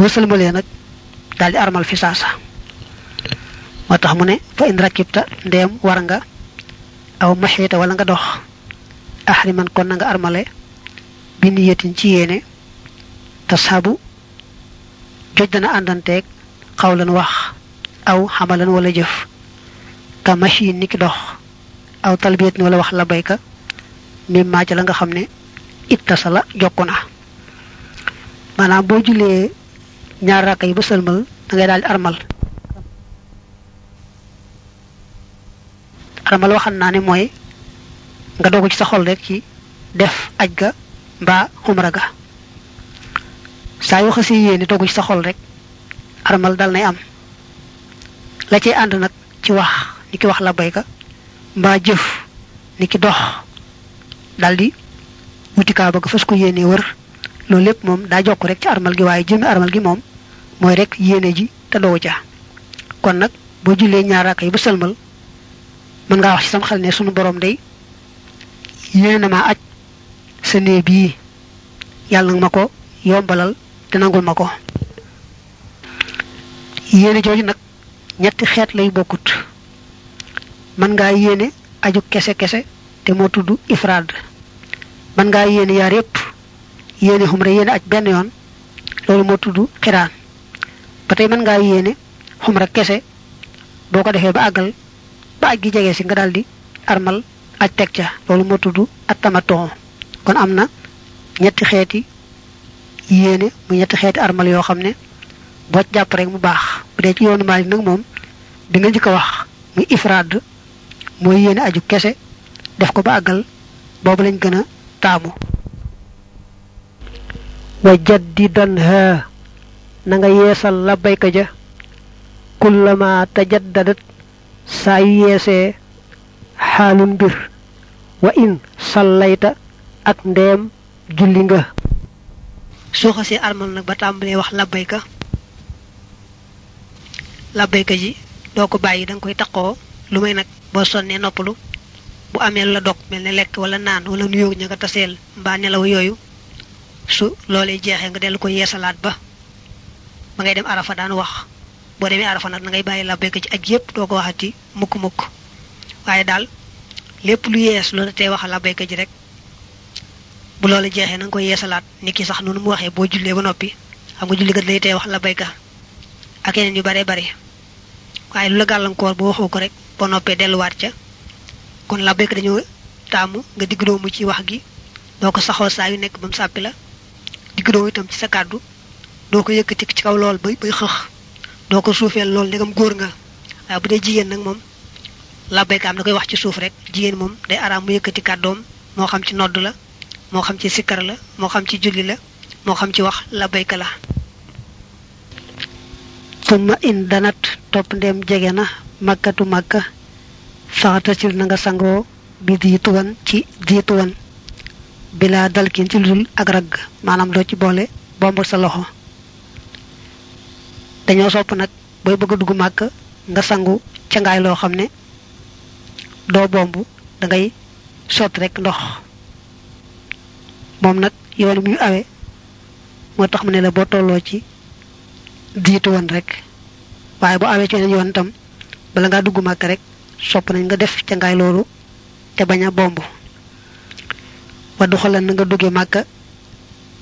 boo sëlmalee nag daal di armal fi saasa moo tax mu ne fa in rakibta ndeem war nga aw maxiita wala nga dox ahriman kon nga armale bi niyatin ci yéene tashabu joj dana àndanteeg xawlan wax aw xamalan wala jëf ka machine niki dox aw talbiyatin wala wax la bayka mi maaja la nga xam ne ittasala jokku na maanaam boo julee ñaar rakka yi ba da ngay daal di armal. Armal waxan naa ne mooy nga dogu ci sa xol rek ci def aj ga xumra ga. Saa yoo yéene dogu ci sa xol rek armal dal nay am. La cay ànd nag ci wax ni ki wax la bayka mbaa jëf ni ki dox daldi wuti kaa bëgg fas ko yéene wër. Loolu moom daa jokk rek ci armal gi waaye jëmmi armal gi moom mooy rek yéene ji te doo ca. Kon nag boo jullee ñaar raaka yi ba sëlmal mën ngaa wax ci sam xel ne sunu borom day yéene na maa aj sa néeg bii yàlla nga ma ko yombalal te nangul ma ko. Yéene jooju nag ñetti xeet lay bokkut. Mën ngaa yéene aju kese kese te moo tudd ifraad. Mën ngaa yéene yaar yépp yéene xumra yéene aj benn yoon loolu moo tudd xiraan ba tey mën ngaa yéene xumra kese boo ko defee ba àggal ba gi jege si nga daldi armal aj teg ca. Loolu moo tudd attamaton. Kon am na ñetti xeeti yéene mu ñetti xeeti armal yoo xam ne boo jàpp rek mu baax. Bu dee ci yoonu Maalik nag moom bi nga njëkk a wax muy ifraad mooy yéene aju kese def ko ba àggal boobu lañ gën a taamu. Wa jaddidan ha na nga yeesal la bayka ja kullama tajaddadat saa yu xaalun mbir wa in sallayta ak ndeem julli nga. Soo xasee armal nag ba tàmbalee wax labbayka labbayka ji doo ko bàyyi da nga koy taqoo. Lu may nag boo sonnee noppalu bu amee la dog mel ne lekk wala naan wala nuyoo ña nga taseel mbaa nelaw yooyu su loolee jeexee nga dellu ko yeesalaat ba ba ngay dem arafa daan wax. Boo demee arafa nag na ngay bàyyi labbayka ci aj yépp doo ko waxati mukk mukk waaye daal lépp lu yees loolu tey wax labbayka ji rek bu loolu jeexee na nga koy yeesalaat. Nit sax noonu mu waxee boo jullee ba noppi xam nga julli kat lay tey wax labbayka ak yeneen yu bare bare. Waaye lu la gàllankoor boo waxoo ko rek boo noppee delluwaat ca. Kon labbayka dañoo taamu nga digg doomu ci wax gi doo ko saxoo saa yu nekk ba mu sàppi la digg itam ci sa kàddu doo ko yëkkati ci kaw lool bay bay xëx. Doo ko suufeel lool ndegam góor nga. Bu dee jigéen nag moom labbayka am da koy wax ci suuf rek. Jigéen moom day araam mu yëkkati kàddoom moo xam ci nodd la moo xam ci sikkar la moo xam ci julli la moo xam ci wax la summa in danat topp ndem jege na màkkatu màkka faxatasil na nga sangoo bi diituwan ci diituwan. Bila dalkin ci ludul ak ragg maanaam doo ci boole bomb sa loxo dañoo sopp nag booy bëgg dugg màkk nga sangu ca ngaay loo xam ne doo bomb da ngay sotti rek ndox. Moom nag yoonu muy awe moo tax mu ne la boo tolloo ci diitu woon rek waaye bu awee ci yeneen yoon itam bala ngaa dugg màkk rek sopp nañ nga def ca ngaay loolu te bañ a bomb. Wa du xolan na nga dugge màkka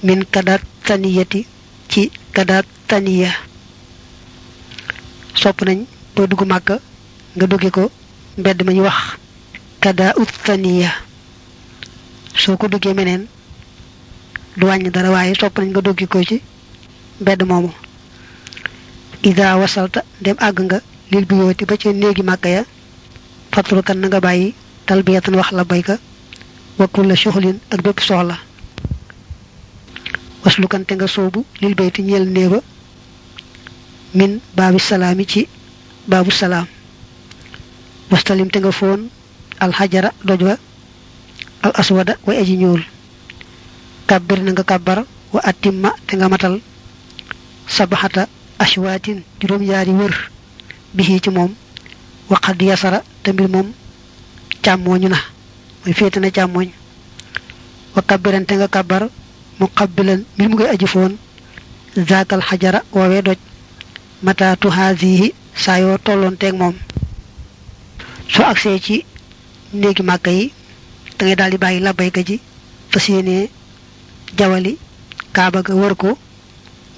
min kadaat taniyati ci kadaat taniya sopp nañ boo dugg màkka nga dugge ko mbedd ma ñu wax kada ut taniya soo ko duggee meneen du wàññi dara waaye sopp nañ nga duggi ko ci mbedd moomu. Ida wasalta dem àgg nga lil bi yooti ba ci néegi màkka ya fatrukan na nga bàyyi talbiyatan wax la bayka wa kulla shuxlin ak bépp soxla. Waslukan te nga soobu lil bayti ñeel néeba min baabi salaami ci baabu salaam. Wastalim te nga foon alxajara doj wa al aswada way aji ñuul. Kàbbir na nga kàbbar wa atimma te nga matal. Sabaxata ashwaatin juróom yaari wër bihi ci moom. Waqad yasara te mbir moom càmmooñu na mooy féete na càmmooñ. Wa kabbiran te nga kàbbar mu qabbilan mbir mu ngay aji foon zaakal woowee doj mata tuhaasihi saa yoo tolloonteeg moom soo agsee ci néegi màkka yi da ngay daal di bàyyi labbayka ji fas yéenee jawali kaaba ga wër ko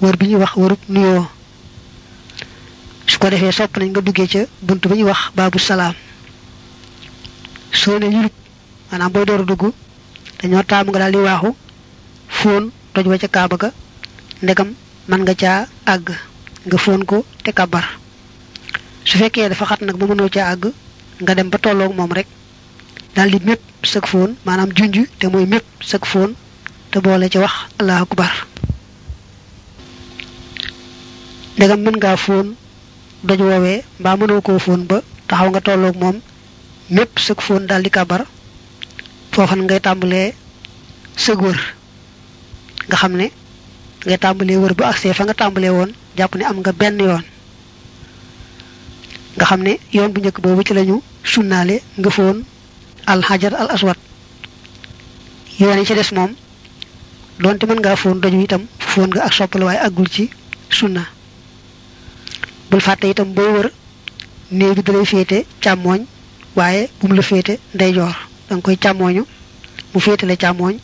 wër bi wax wërub nuyoo. Su ko defee sopp nañ nga duggee ca bunt bi ñuy wax baabu salaam. Soo ne yurub maanaam booy door a dugg dañoo taamu nga daal di waaxu doj wa ca kaaba ga ndegam man nga caa àgg nga fóon ko te kabar. Su fekkee dafa xat nag ba mënoo caa àgg nga dem ba tolloog moom rek daal di mépp sëg fóon maanaam junj te mooy mépp sëg fóon te boole ci wax allahu akbar. Ndegam mën ngaa fóon doj woowee mbaa mënoo koo fóon ba taxaw nga tolloog moom mépp sëg daal di kabar foofan ngay tàmbalee sëg wër. Nga xam ngay tàmbalee wër bu agsee fa nga tàmbalee woon jàpp ne am nga benn yoon. Nga xam ne yoon bu njëkk boobu ci lañu sunnaale nga foon al hajar al aswad yoon yi ci des moom donte mën ngaa foon doju itam foon nga ak soppal waaye àggul ci sunna. Bul fàtte itam booy wër néew bi dalay féete càmmooñ waaye bu mu la féete ndeyjoor. Danga koy càmmooñu mu féete la càmmooñ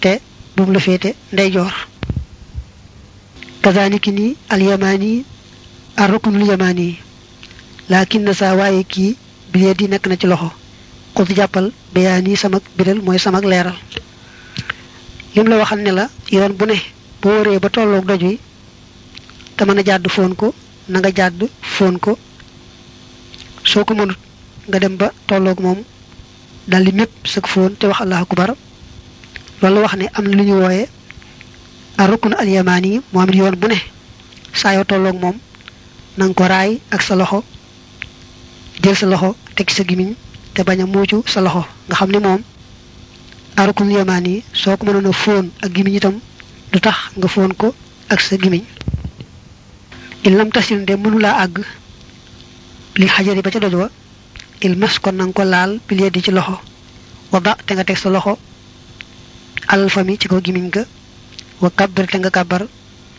te bu mu la féete ndeyjoor kazaniki ni al yamani ar ruknul yamani lakin na saa waaye kii bilee di nekk na ci loxo. Xut jàppal bayaani samak biral mooy samak leeral. Lim la waxal ne la yoon bu ne boo wëree ba tolloog doj wi te mën a jàdd foon ko na nga jàdd foon ko. Soo ko mënut nga dem ba tolloog moom daldi mépp sëg foon te wax allahu akbar. Loolu wax ne am lu ñu wooye a rukn al yamani moom it yoon bu ne? Saa yoo tolloog moom na nga ko raay ak sa loxo jël sa loxo teg sa gimiñ te bañ a muucu sa loxo. Nga xam ne moom a rukn yamaan yi soo ko mënoon a fóon ak gimiñ itam du tax nga fóon ko ak sa gimiñ il lam tasil nde mënulaa àgg li xajari ba ca doj wa il mas kon nanga ko laal pilie di ci loxo. Wada te nga teg sa loxo alal fami ci ko gimiñ ga wa kabbar te nga kabbar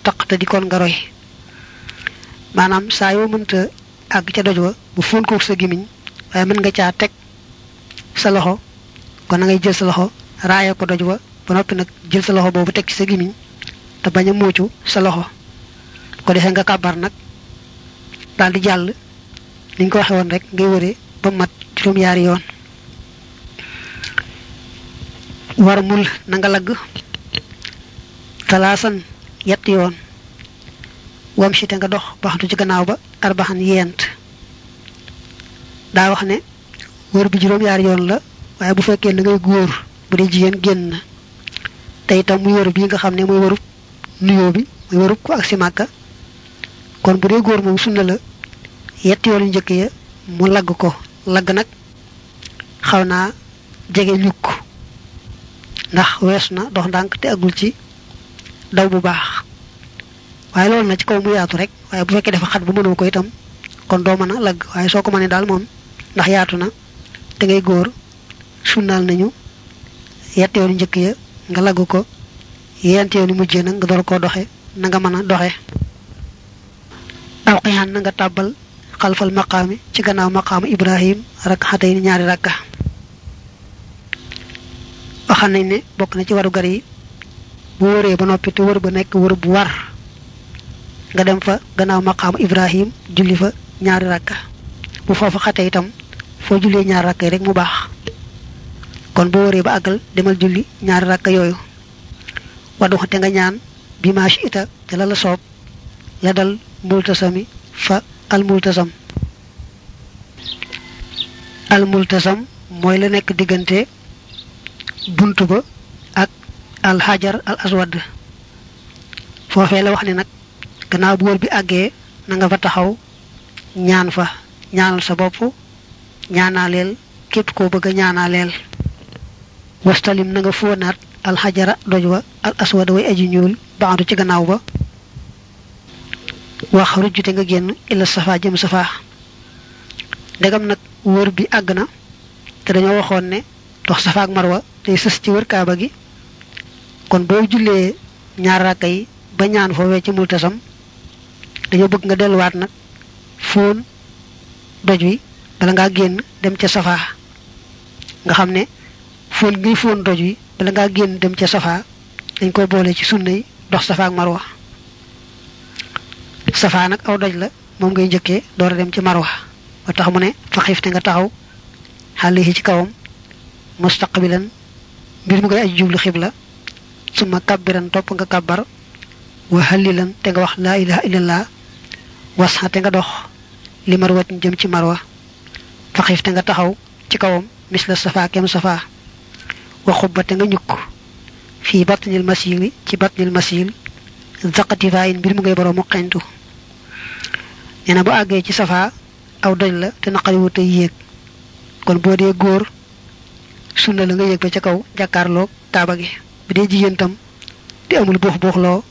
taq te di kon nga roy. Maanaam saa yoo mënta àgg ca doj bu fóon ko sa gimiñ waaye mën nga caa teg sa loxo kon na ngay jël sa loxo raaya ko doj wa ba noppi nag jël sa loxo boobu teg ci sa gimiñ te bañ a muucu sa loxo. Ko defee nga kàbbar nag daal di jàll niñ ko waxe rek ngay wëree ba mat juróom-yaari yoon. War mul na nga talaasan yett yoon wam si te nga dox baxantu ci gannaaw ba arbaxan yent. Daa wax ne wër bi juróom-yaari yoon la waaye bu fekkee da ngay góor bu dee jigéen génn na. Te itam muy wër bii nga xam ne muy wërub nuyoo bi muy wërub ko ak si màkka kon bu dee góor moom sunna la yetti yoon yu njëkk ya mu lagg ko. Lagg nag xaw naa jege ñukk. Ndax wees na dox ndànk te agul ci daw bu baax. Waaye loolu na ci kaw mu yaatu rek waaye bu fekkee dafa xat bu mënoo ko itam kon doo mën a lagg waaye soo ko mënee daal moom ndax yaatu na te ngay góor sunnaal nañu yetti yoon yu njëkk ya nga lagg ko yent yoon yu mujjee nag nga door koo doxe na nga mën a doxe. Aw na nga tàbbal xalfal maqaami ci gannaaw maqaamu ibrahim rak xatay ñaari rakka. Waxal nañ ne bokk na ci waru gar bu wëree ba noppi te wër ba nekk wër bu war nga dem fa gannaaw maqaamu ibrahim julli fa ñaari rakka bu foofu xate itam foo jullee ñaari rakka rek mu baax. Kon boo wëree ba àggal demal julli ñaari rakka yooyu. Waddu te nga ñaan bi maash ita te la la la dal multasami fa almultasam almultasam mooy la nekk diggante bunt ba alxajar al aswad foofee la wax ne nag gannaaw bu bi àggee na nga fa taxaw ñaan fa ñaanal sa bopp ñaanaaleel képp koo bëgg a ñaanaaleel. Wastalim na nga fóonaat alxajara doj wa al aswad way aji ñuul baandu ci gannaaw ba. Wax rujjute nga génn illa safa jëm safa ndegam nag wër bi àgg na te dañoo waxoon ne safa ak marwa day sës ci wër kaaba gi kon boo jullee ñaar rakka yi ba ñaan foofee ci multasam dañoo bëgg nga delluwaat nag fóon doj wi bala ngaa génn dem ca safaa nga xam ne fóon ngi fóon doj wi bala ngaa génn dem ca safaa dañ koy boole ci sunna dox safaa ak marwa. Safaa nag aw doj la moom ngay njëkkee door a dem ci marwa. Ba tax mu ne fa xifte nga taxaw xàll yi ci kawam mustaqbilan mbir mu ngay aji jublu xibla suma kabbiran topp nga kabbar wa halilan te nga wax laa ilaha illallah wasxa te nga dox li marwatin jëm ci marwa fa xifte nga taxaw ci kawam misla safa kem safa wa xubba te nga ñukk. Fii batnil masili ci batnil masil zaqatifayin mbir mu ngay nee na bu àggee ci safa aw doj la te naqari wu tey yéeg. Kon boo dee góor sunna la nga yéeg ba kaw gi bu dee tam di amul buux buuxloo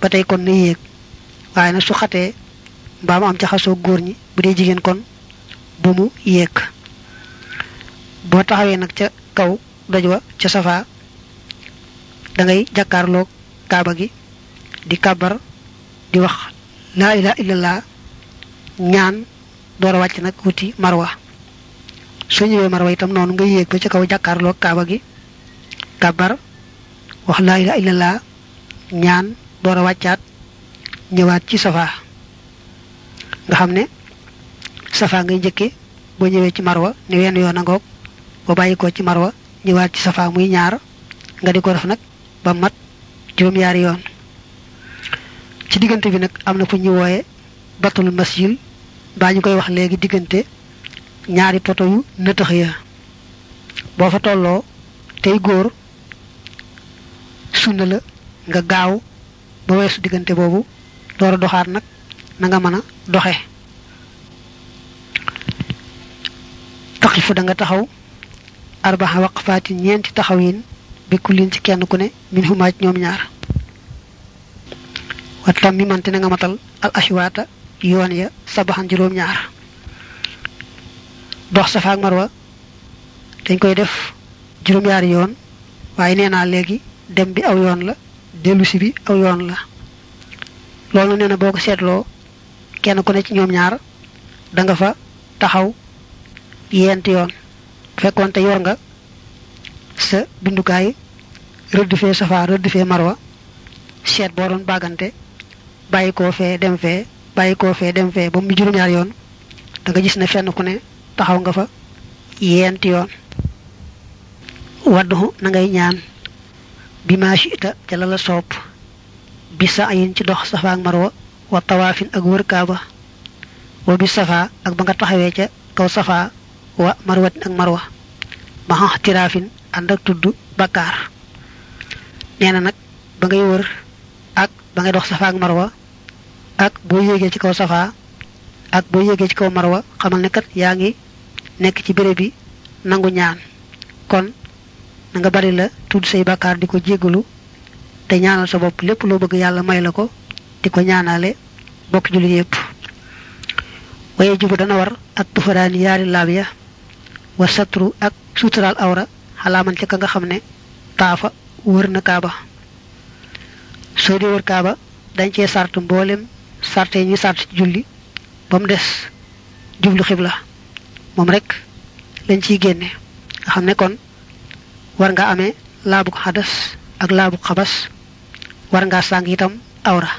ba tey kon na yéeg. Waaye nag su xatee mbaa mu am ñi bu kon bu mu yéeg. Boo taxawee nag ca kaw doj wa ca safa da ngay jàkkaarloog kaaba gi di kabar di wax laa ilaha illallah ñaan door nag wuti marwa. Ñëwee marwa itam noonu nga yéeg ba ca kaw jàkkaarloog kaaba gi kabar wax laa ilaha illallah ñaan door a wàccaat ñëwaat ci safa. Nga xam ne safa ngay njëkke boo ñëwee ci marwa ne wenn yoon a ngoog boo bàyyi ko ci marwa ñëwaat ci safa muy ñaar nga di ko def nag ba mat juróom-yaari yoon. Ci diggante bi nag am na fu ñu wooye batul masil baa ñu koy wax léegi diggante ñaari poto yu nëtëx ya. Boo fa tolloo tey góor sunna la nga gaaw ba weesu diggante boobu door a doxaat nag na nga mën a doxe. Taxifu da nga taxaw arbaxa waqfaati ñeenti taxaw yin bi kullin ci kenn ku ne min humaaj ñoom ñaar. Wa nga matal al ashwaata yoon ya sabaxan juróom ñaar. Dox safa ak marwa dañ koy def juróom ñaari yoon waaye nee naa léegi dem bi aw yoon la dellu si bi aw yoon la. Loolu nee na boo ko seetloo kenn ku ne ci ñoom ñaar da nga fa taxaw yent yoon. Fekkoon te yor nga sa bindukaay rëdd fee safa rëdd fee marwa seet boo doon bàggante bàyyi koo fee dem fee bàyyi koo fee dem fee ba mu juróom-ñaar yoon da nga gis ne fenn ku ne taxaw nga fa yenti yoon. Waddu na ngay ñaan bi ma chita ca la la soob bi sa ayin ci dox safa ak marwa wa tawaafin ak wër kaaba wa bi safa ak ba nga taxawee ca kaw safa wa marwatin ak marwa ma xax tiraafin ànd ak tudd bakkaar nee na nag ba ngay wër ak ba ngay dox safa ak marwa ak boo yéegee ci kaw safa ak boo yéegee ci kaw marwa xamal ne kat yaa ngi nekk ci béréb bi nangu ñaan kon nga bari la tudd say bakkaar di ko jéggalu te ñaanal sa bopp lépp loo bëgg yàlla may la ko di ko ñaanale bokk jullit yépp. Waye jubu dana war ak tufaraani yaari laab ya wa satru ak sutural awra xalaaman ca ka nga xam ne taafa wër na kaaba. Soo di wër kaaba dañ cee sart mboolem sarte ñi sart ci julli ba mu des jublu xibla moom rek lañ ciy génne. Nga kon war nga amee laabuk xadas ak laabuk xabas. War ngaa sàng itam awra.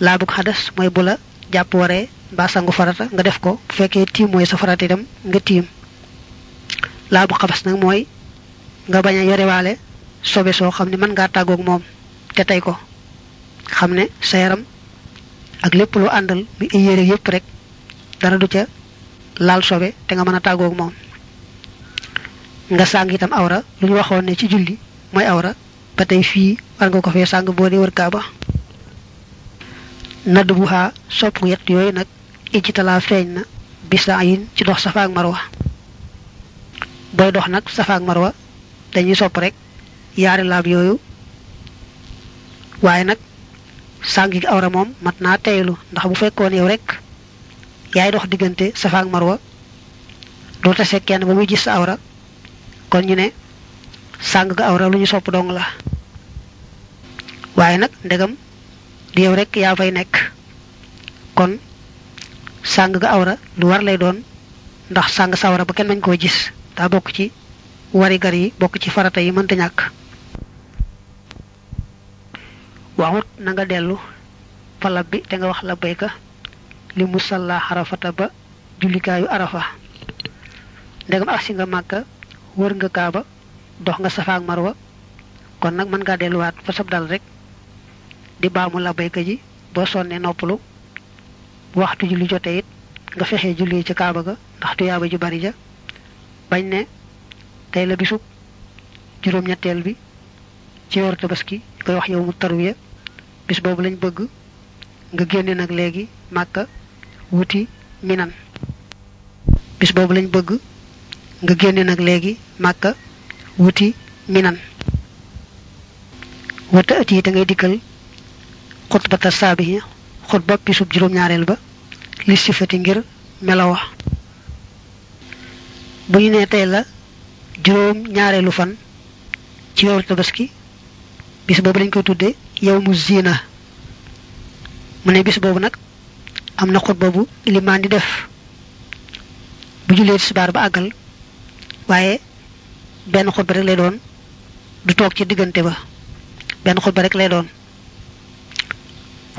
Laabuk xadas mooy bu la jàpp waree mbaa sangu farata nga def ko. Bu fekkee tiim mooy sa farata itam nga tiim. Laabuk xabas nag mooy nga bañ a yorewaale sobe soo xam ne mën ngaa tàggoog moom te tey ko. Xam ne sa yaram ak lépp lu àndal mi ay yére yépp rek dara du ca laal sobe te nga mën a tàggoog moom nga sàng itam awra lu ñu waxoon ne ci julli mooy awra ba tey fii war nga ko fee sàng boo dee wër kaaba. Nadd bu xaa sopp yett yooyu nag ijtalaa feeñ na bisa ci dox safa ak marwa. Booy dox nag safa ak marwa dañuy sopp rek yaari laab yooyu. Waaye nag sàng gi awra moom mat naa ndax bu fekkoon yow rek yaay dox diggante safa ak marwa doo tase kenn ba muy gis awra kon ñu ne sàng ga awra lu ñu sopp dong la. Waaye nag ndegam di yow rek yaa fay nekk. Kon sàng ga awra lu war lay doon ndax sàng sawara ba kenn mañ koo gis. Daa bokk ci wari gar yi bokk ci farata yi mënta ñàkk. Waxut na nga dellu falab bi te nga wax la bayka li musalla xarafata ba arafa. Ndegam agsi nga màkka wër nga kaaba dox nga safa ak marwa kon nag mën ngaa delluwaat fa sab dal rek di baamu la bayka ji boo sonnee noppalu waxtu julli jotee it nga fexe julli ci kaaba ga ndax tuyaaba ju bari ja bañ ne tey la bisub juróom ñetteel bi ci weeru tabaski koy wax yow mu tarwiya bis boobu lañ bëgg nga génne nag léegi màkka wuti minan. Bis boobu lañ bëgg nga génne nag léegi màkka wuti minan. Wata ati te ngay dikkal xutbata saabi xutba bisub juróom ñaareel ba li sifati ngir melawa. Bu ñu nee tey la juróom ñaareelu fan ci weeru tabaski bis boobu lañ koy tudde yow mu zina. Mu ne bis boobu nag am na xutba bu ilimaan di def. Bu jullee tisbaar ba àggal waaye benn xutba rek lay doon du toog ci diggante ba benn xutba rek lay doon.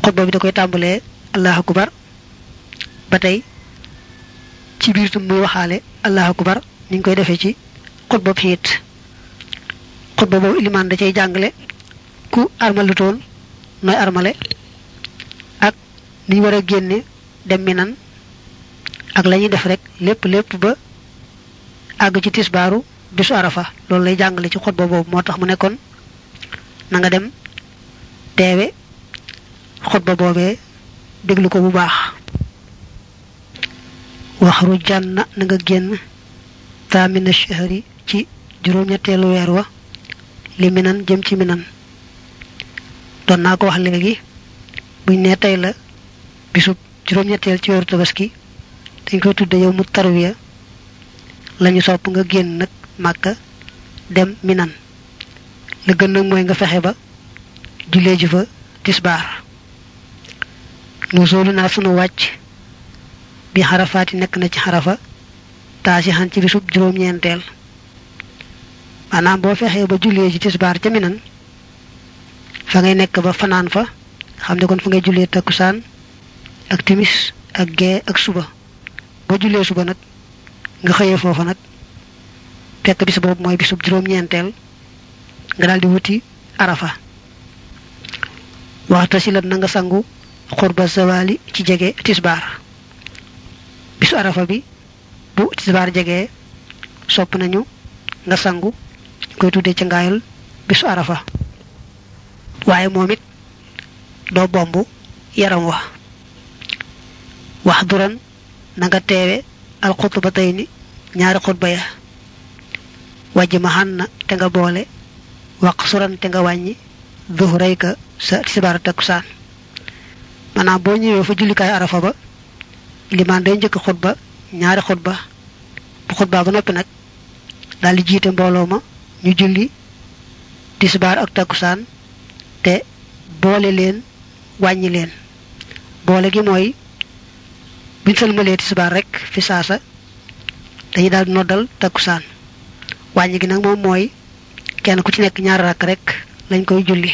Xutba bi da koy tàmbalee allahu akbar ba tey ci biir tam muy waxaale allahu akbar ni koy defee ci xutba xiit. Xutba boobu ilimaan da cay jàngale ku armalutoon nooy armale ak ni ñu war a génne dem minan ak la ñuy def rek lépp lépp ba àgg ci tisbaaru bisu arafa. Loolu lay jàngale ci xutba boobu moo tax mu nekkoon na nga dem teewe xutba boobee déglu ko bu baax. Waxru jànn na nga génn taamina shahri ci juróom-ñetteelu weer wa li minan jëm ci minan. Doon naa ko wax léegi buñ ne tey la juróom-ñetteel ci tabaski dañ koy tudde yow mu tarwiya lañu sopp nga génn nag màkka dem minan. La gën nag mooy nga fexe ba jullee ji fa tisbaar. Nu soolu naa sunu wàcc bi xarafaati nekk na ci xarafa taasi xan ci bisub juróom-ñeenteel. Maanaam boo fexee ba jullee ji tisbaar ca minan fa ngay nekk ba fanaan fa xam ne kon fa ngay jullee takkusaan ak timis ak gee ak suba. Boo jullee suba nag nga xëyee foofa nag fekk bis boobu mooy bisub juróom-ñeenteel nga daal di wuti arafa. Waxta si la na nga sangu xurba zawali ci jege tisbaar bisu arafa bi bu tisbaar jegee sopp nañu nga sangu koy tuddee ci ngaayal bisu arafa. Waaye moom it doo bomb yaram wa. Wax duran na nga teewe al xutba tey ni ñaari xutba ya. Wajj ma xan na te nga boole wax suran te nga wàññi zuhrayka sa tisbaar takkusaan. Maanaam boo ñëwee fa jullikaay arafa ba limaan day njëkk xutba ñaari xutba bu ba noppi nag daal di jiite mbooloo ma ñu julli tisbaar ak takkusaan te boole leen wàññi leen. Boole gi buñ sëlmalee tisbaar rek fi saasa dañuy daal noddal takkusaan. Wàññi gi nag moom mooy kenn ku ci nekk ñaari rakk rek lañ koy julli.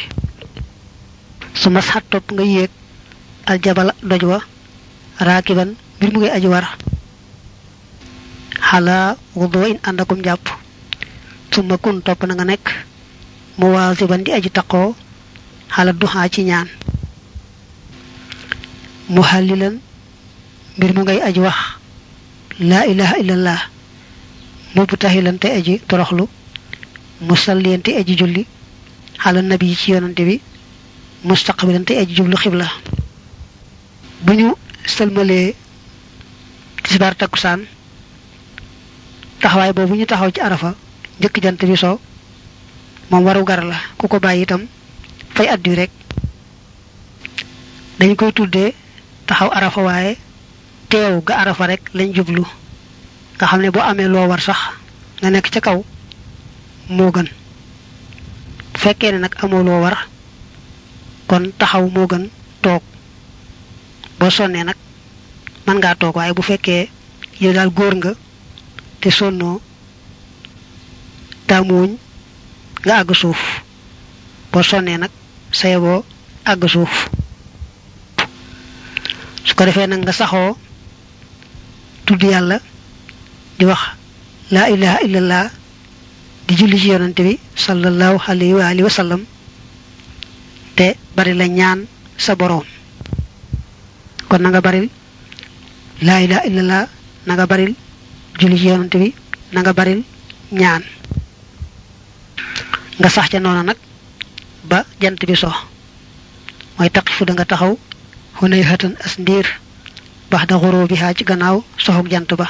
Su mas xat topp nga yéeg aljabala doj wa raakiban mbir mu ngay aji war. Xalaa wudu in ànd akum jàpp. Suma kun topp na nga nekk mu waasiban di aji taqoo xala duxaa ci ñaan. Mu xallilan mbir mu ngay aji wax laa ilaha illallah. Mubbu taxilan te aji toroxlu musalliyan te aji julli. Xala nabi ci yonante bi. Mustaqbilan te aji jublu xibla bu ñu sëlmalee tisbaar takkusaan taxawaay boobu ñu taxaw ci arafa. Njëkk jant bi so. Moom waru gar la. Ku ko bàyyi itam. Fay addu rek. Dañ koy tuddee taxaw arafa waaye teew ga arafa rek lañ jublu. Nga xam ne boo amee loo war sax nga nekk ca kaw moo gën. Bu fekkee ne nag amoo war kon taxaw moo gën toog. Boo sonnee nag mën ngaa toog waaye bu fekkee yow daal góor nga te sonnoo taamuwuñ nga àgg suuf. Boo sonnee nag saye boo àgg suuf. Su ko defee nag nga saxoo tudd yàlla di wax laa ilaha illallah di julli ci yonante bi sallallahu alayhi wa alihi wa te bari la ñaan sa boroom. Kon nga baril laa ilaha illallah nga baril julli ci yonante bi nga baril ñaan. Nga sax ca noonu nag ba jant bi so mooy taqifu da nga taxaw xunay xëtan as ndiir bax da xuroo bi xaa ci gannaaw soxuk jant ba.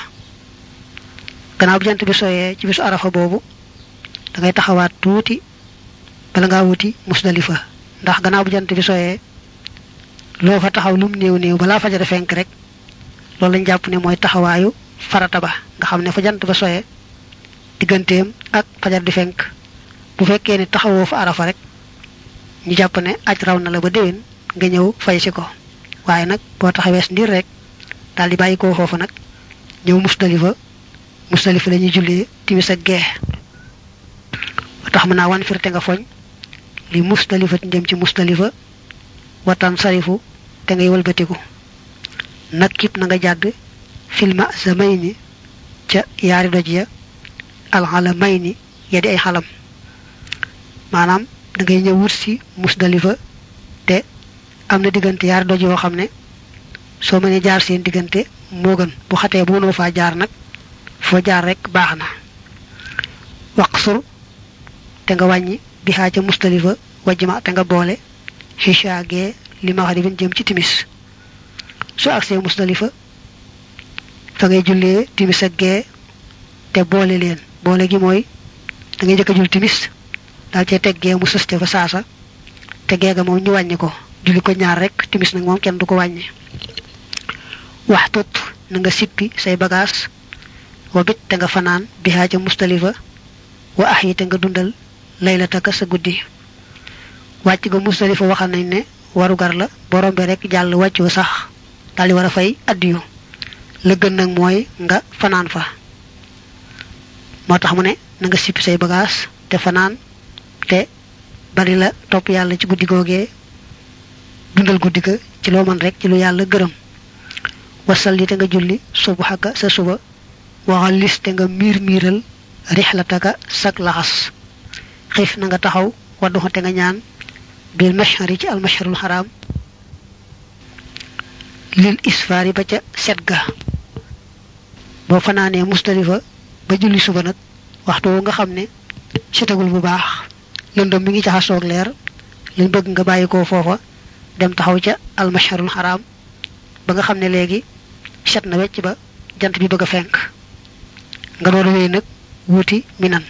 Gannaaw jant bi soyee ci bisu arafa boobu da ngay taxawaat tuuti bala ngaa wuti musdalifa. Ndax gannaaw bu jant bi soyee loo fa taxaw lum néew néew balaa fajara fenk rek loolu lañ jàpp ne mooy taxawaayu farata ba. Nga xam fa jant ba digganteem ak fajar di fenk. Bu fekkee ne taxawoo fa arafa rek ñu jàpp ne aj raw na la ba déwén nga ñëw fay si ko. Waaye nag boo ndir rek daal di bàyyi koo foofu nag. Ñëw musdalifa musdalifa la ñuy jullee timis ak gee tax mën naa wan firte nga foñ li musdalifa jëm ci musdalifa watan sarifu te ngay wëlbatiku. Nag kib na nga jàdd filma sa may ni ca yaari doj ya alxala may ni ya di ay xalam. Maanaam da ngay ñëw wut si musdalifa te am na diggante yaari doj yoo xam ne soo mënee jaar seen diggante moo gën. Bu xatee bu faa jaar nag foo jaar rek baax na. Waqsur te nga wàññi bi xaa ca mustalifa wajma te nga boole xisha gee li jëm ci timis. Su agsee mustalifa fa ngay jullee timis ak gee te boole leen. Boole gi mooy da ngay jëkk a jul timis daal cee teg gee mu sëste fa saasa te ga moom ñu wàññi ko. Julli ko ñaar rek timis nag moom kenn du wàññi wax tut na nga sippi say bagaas wa bit te nga fanaan bi xaa ca mustalifa. Wa ax yi te nga dundal laylataka sa guddi wàcc ga mustalifa waxal nañ ne warugar la boo rombee rek jàll wàccu sax daldi war a fay addiyu la gën nag mooy nga fanaan fa. Moo tax mu ne na nga sippi say bagaas te fanaan te bari la topp yàlla ci guddi googee dundal guddi ga ci loo mën rek ci lu yàlla gërëm wasalli te nga julli subaxaka sa suba waxal lis te nga miir miiral rixlataka sak laxas xiif na nga taxaw wadduxa te nga ñaan bil mashari ci almasharul xaraam lil isfaari ba ca set ga boo fanaanee mustalifa ba julli suba nag waxtu nga xam ne setagul bu baax. Lëndëm mi ngi jaxasoog leer. Lañ bëgg nga bàyyi ko foofa dem taxaw ca almasharul xaraam ba nga xam ne léegi set na wecc ba jant bi bëgg fenk nga door wéy nag wuti minan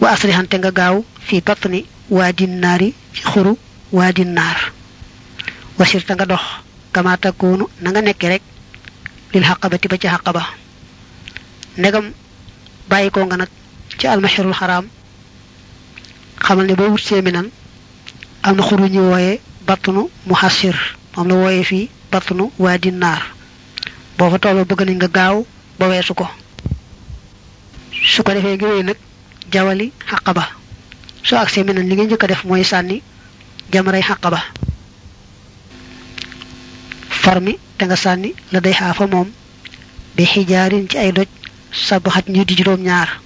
wa asrixante nga gaaw fii batni waadin naari ci xuru waadin naar wasirta nga dox kama takkoonu na nga nekke rek lil xaqabati ba ci xaqaba ndegam bàyyi ko nga nag ci almasharul xaraam xamal ne boo wut see minan am na xuru ñu wooye battunu muhassir moom la wooye fii battunu waadin naar. Boo fa tolloo bëgg nañ nga gaaw ba weesu ko. Su ko defee nga wéy nag jawali xaqaba soo agsee minan li nga njëkk a def mooy sànni jamaray xaqaba farmi te nga sànni la day xaafa moom. Bi xijaarin ci ay doj sabaxat ñu di juróom ñaar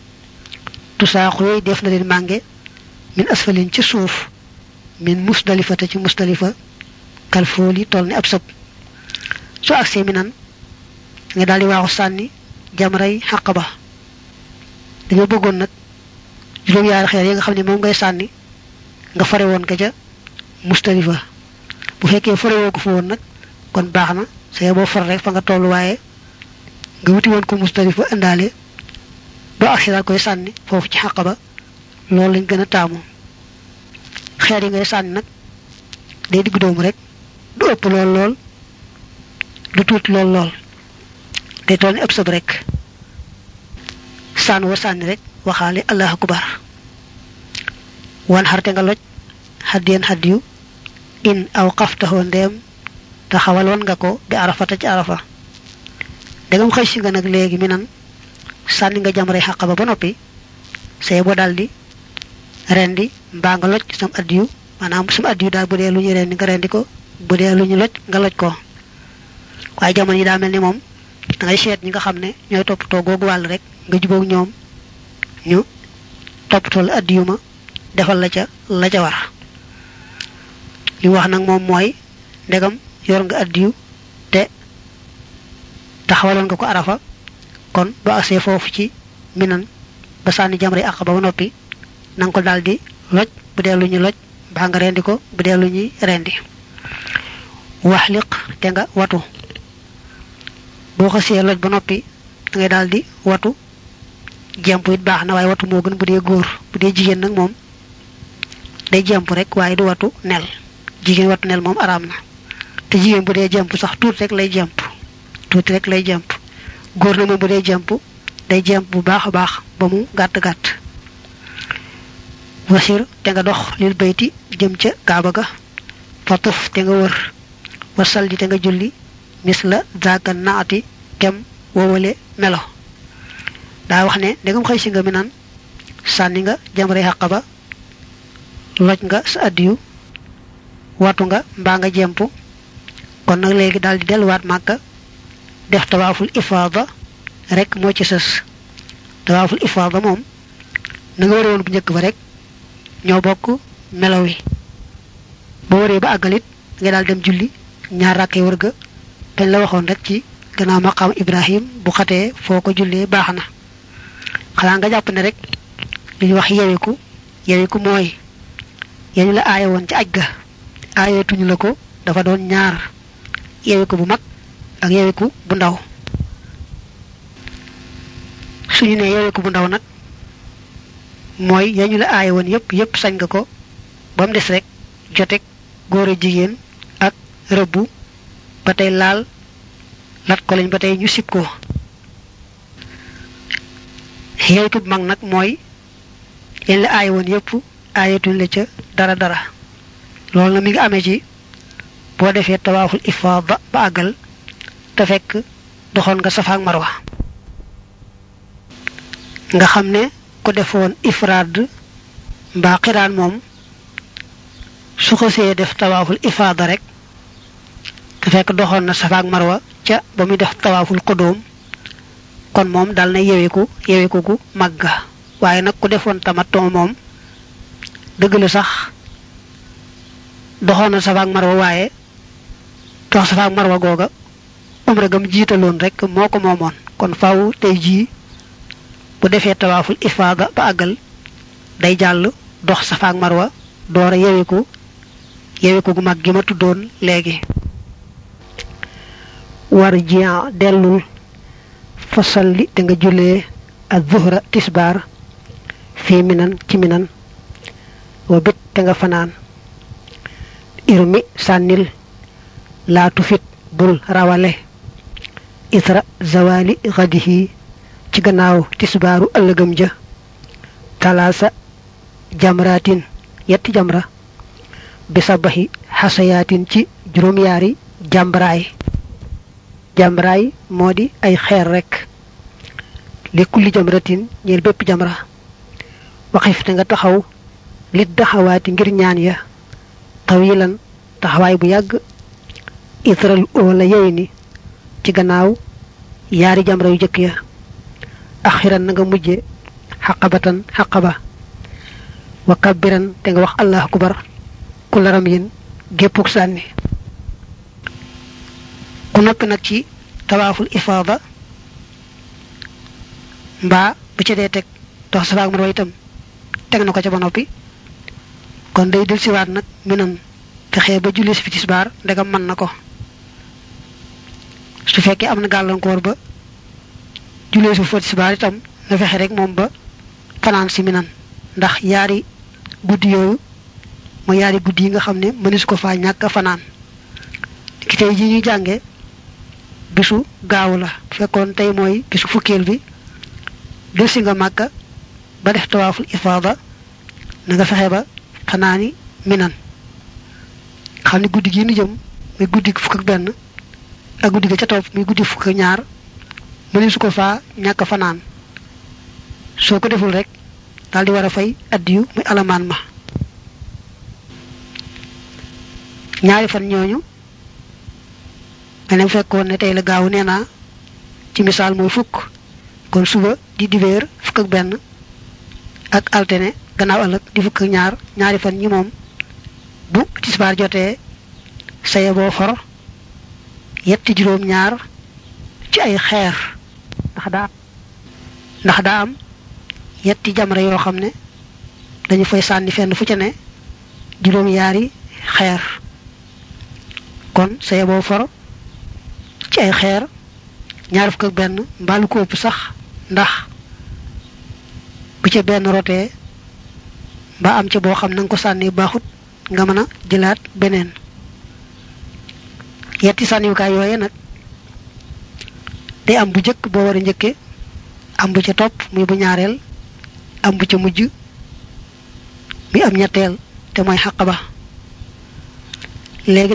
tusaaxu yooyu def na leen mànge min asfalin ci suuf min musdalifa te ci musdalifa kalfooli toll ni ab sëb soo agsee minan. Nga daal di waaxu sànni jamaray xaqaba dañoo bëggoon nag juróom yaari xeer yi nga xam ne moom ngay sànni nga fare woon ka ca mustalifa. Bu fekkee fare woo ko fa woon nag kon baax na say boo far rek fa nga toll waaye nga wuti woon ko mustalifa indaale ba agsi daal koy sànni foofu ci xàq ba loolu lañ gën a taamu. Xeer yi ngay sànni nag day diggu doomu rek du ëpp lool lool du tuuti lool lool. Day ni ëpp sëb rek. Sànn wa sànni rek waxaale allahu akbar. Wan xarte nga loj xaddiyeen xaddiyu in aw xaftaxoo ndeem taxawaloon nga ko bi arafata ci arafa. Dagam xëy si nga nag léegi mi nan nga jamray xàq ba ba noppi say bo daldi rendi mbaa nga loj sam addiyu maanaam sam addiyu daal bu dee lu ñu rendi nga rendi ko bu dee lu ñu loj nga loj ko waaye jamono yi daa mel ni moom da ngay seet ñi nga xam ne ñooy toppatoo googu wàll rek nga jubóog ñoom ñu toppatoo la addiyu ma defal la ca la ca war. Li wax nag moom mooy ndegam yor nga addiyu te nga ko arafa kon bu agsee foofu ci minan ba sànni jamre àq ba ba noppi na nga ko daldi loj bu dee lu ñu loj mbaa nga rendi ko bu dee lu ñuy rendi. Waxliq te nga watu boo xasee loj ba noppi da ngay daldi watu. Jemp it baax na watu moo gën bu dee góor bu dee jigéen nag day rek waaye du watu nel. Jigéen watu nel moom araam na. Te jigéen bu dee jemp sax tuuti rek lay jemp tuuti rek lay jemp góor na moom bu dee jemp day jemp bu baax a baax ba mu gàtt gàtt. Wasir te nga dox lil bayti jëm ca kaaba ga. Fatuf te nga wër. Wasal di te nga julli mis la zaaka naati kem wowale melo. Daa wax ne ndegam xëy si nga mi naan sànni nga jamre xàq ba loj nga sa addiyu watu nga mbaa nga jemp kon nag léegi daal di delluwaat màkka def tawaaful ifaada rek moo ci sës. Tawaaful ifaada moom na nga ware woon bu njëkk ba rek ñoo bokk melaw yi boo ba àggalit nga daal dem julli ñaar rakkee wër ga dañ la waxoon rek ci gannaaw maqaam ibrahim bu xatee foo ko jullee baax na. Xanaa nga jàpp ne rek li wax yewiku yewiku mooy yéen la aaye woon ci aj ga aayeetuñu la ko dafa doon ñaar yewiku bu mag ak yewiku bu ndaw. Suñu ne yewiku bu ndaw mooy yañu la aaye woon yépp yépp sañ nga ko ba mu des rek jotek jigéen ak rëbbu ba laal lat ko lañ ba tey ñu sib ko. Yewiku bu mag nag mooy yañ la aaye woon yépp aayetuñ la ca dara dara. Loolu na mi ngi amee ci boo defee tawaaful ifaada ba te fekk nga marwa. Nga xam ne ku defoon ifraad mbaa xiraan moom su def tawaaful ifaada rek te fekk doxoon na safa ak marwa ca ba muy def tawaaful xudóom kon moom dal na yeweku yeweku gu màgga waaye nag ku defoon tamatoo moom dëgg la sax na safa ak marwa waaye dox safa ak marwa googa umra gam jiitaloon rek moo ko kon faaw tey jii bu defee tawaaful ifaada ba àggal day jàll dox safa ak marwa door a yewiku yewiku gu mag ma war jiyan dellul fasalli te nga jullee ak zuhra tisbaar fii minan ci minan wa bit te nga fanaan irmi sànnil laatu fit bul rawale isra zawali xadihi ci gannaaw tisbaaru ëllëgam ja talaasa jamratin yetti jamra bi sabaxi xasayaatin ci juróom-yaari jàmbraay jàmbraay moo di ay xeer rekk li kulli jamratin ñeel bépp jamra. Waxif nga taxaw lit daxawaati ngir ñaan ya. Tawilan taxawaay bu yàgg. Itral oola yey ni ci gannaaw yaari jamra yu ya. Axiran na nga mujje xaqabatan xaqaba. Wa kabbiran te nga wax allah akubar ku laram yin géppuk sànni ku noppi nag ci tawaaful ifaada mbaa bu ca dee teg dox safa ak itam teg na ko ca ba noppi. kon day del siwaat nag minan fexe ba julli si fi tisbaar ndegam mën na su fekkee am na gàllankoor ba su itam na fexe rek moom ba fanaan si minan. ndax yaari guddi yooyu mooy yaari guddi yi nga xam ne ko faa ñàkk fanaan. ki ji ñuy jànge bisu gaaw la. Fekkoon tey mooy bisu fukkeel bi del si nga màkka ba def tawaaful ifaada na nga fexe minan. Xam ne guddi gi nu jëm muy guddi fukk ak benn ak guddi ga ca topp muy guddi fukk ak ñaar mëne su ko faa fanaan. Soo deful rek daal di war fay addiyu muy alamaan ma. Ñaari fan ñooñu mene fekkoon ne tey la gaaw nee naa ci misaal mooy fukk. Kon suba di dibeer fukk ak benn ak altene gannaaw di fukk ak ñaar ñaari fan ñi moom bu tisbaar jotee saye boo for yetti juróom ñaar ci ay xeer. Ndax daa ndax daa am yetti jamra yoo xam ne dañu fay sànni fenn fu ca ne juróom yaari xeer. Kon saye boo for ci ay xeer ñaar fukk ak benn mbaalu ko ëpp sax ndax bu ca benn rotee ba am ca boo xam na nga ko sànni baaxut nga mën a jëlaat beneen. Yetti sànniwukaay yooye nag day am bu jëkk boo war a am bu ca topp muy bu ñaareel am bu ca mujj mi am ñetteel te mooy xaq ba. Léegi